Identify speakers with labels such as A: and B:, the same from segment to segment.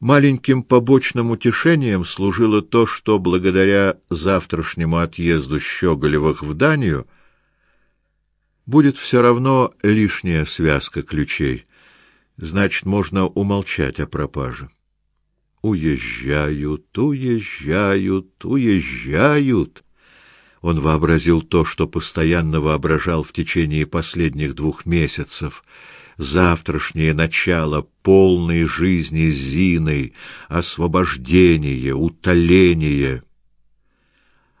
A: Маленьким побочным утешением служило то, что благодаря завтрашнему отъезду Щеголевых в Данию будет все равно лишняя связка ключей. Значит, можно умолчать о пропаже. Уезжают, уезжают, уезжают. Он вообразил то, что постоянно воображал в течение последних двух месяцев — завтрашнее начало полной жизни Зиной, освобождение, утоление.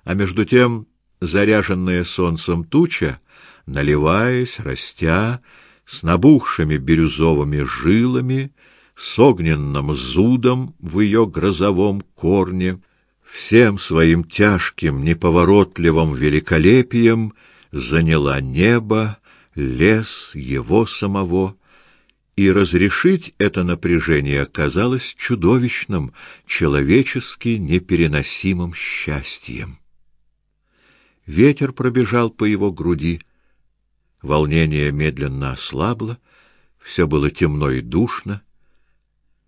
A: А между тем заряженная солнцем туча, наливаясь, растя, с набухшими бирюзовыми жилами, с огненным зудом в ее грозовом корне, всем своим тяжким, неповоротливым великолепием заняла небо, лес его самого, и разрешить это напряжение казалось чудовищным, человечески непереносимым счастьем. Ветер пробежал по его груди, волнение медленно ослабло, все было темно и душно,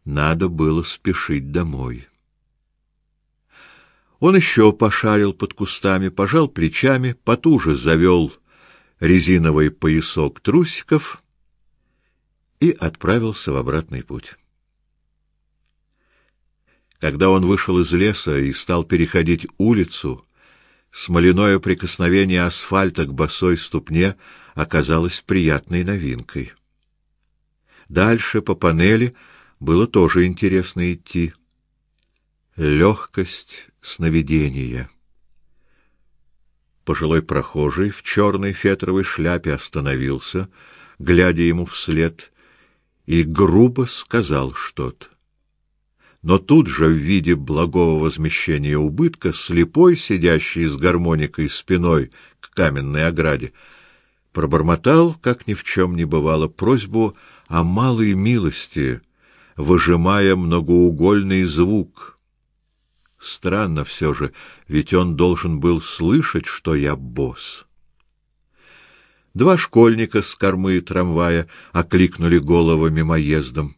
A: надо было спешить домой. Он еще пошарил под кустами, пожал плечами, потуже завел резиновый поясок трусиков и отправился в обратный путь. Когда он вышел из леса и стал переходить улицу, смоляное прикосновение асфальта к босой ступне оказалось приятной новинкой. Дальше по панели было тоже интересно идти. Легкость сновидения. Пожилой прохожий в черной фетровой шляпе остановился, глядя ему вслед, и грубо сказал что-то. Но тут же в виде благого возмещения убытка слепой, сидящий с гармоникой спиной к каменной ограде, пробормотал, как ни в чем не бывало, просьбу о малой милости, выжимая многоугольный звук — Странно все же, ведь он должен был слышать, что я босс. Два школьника с кормы трамвая окликнули голову мимоездом.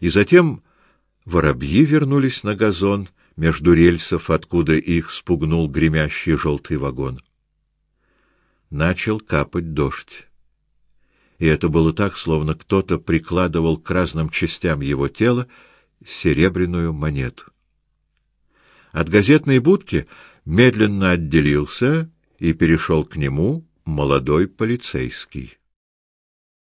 A: И затем воробьи вернулись на газон между рельсов, откуда их спугнул гремящий желтый вагон. Начал капать дождь. И это было так, словно кто-то прикладывал к разным частям его тела серебряную монету. От газетной будки медленно отделился и перешел к нему молодой полицейский.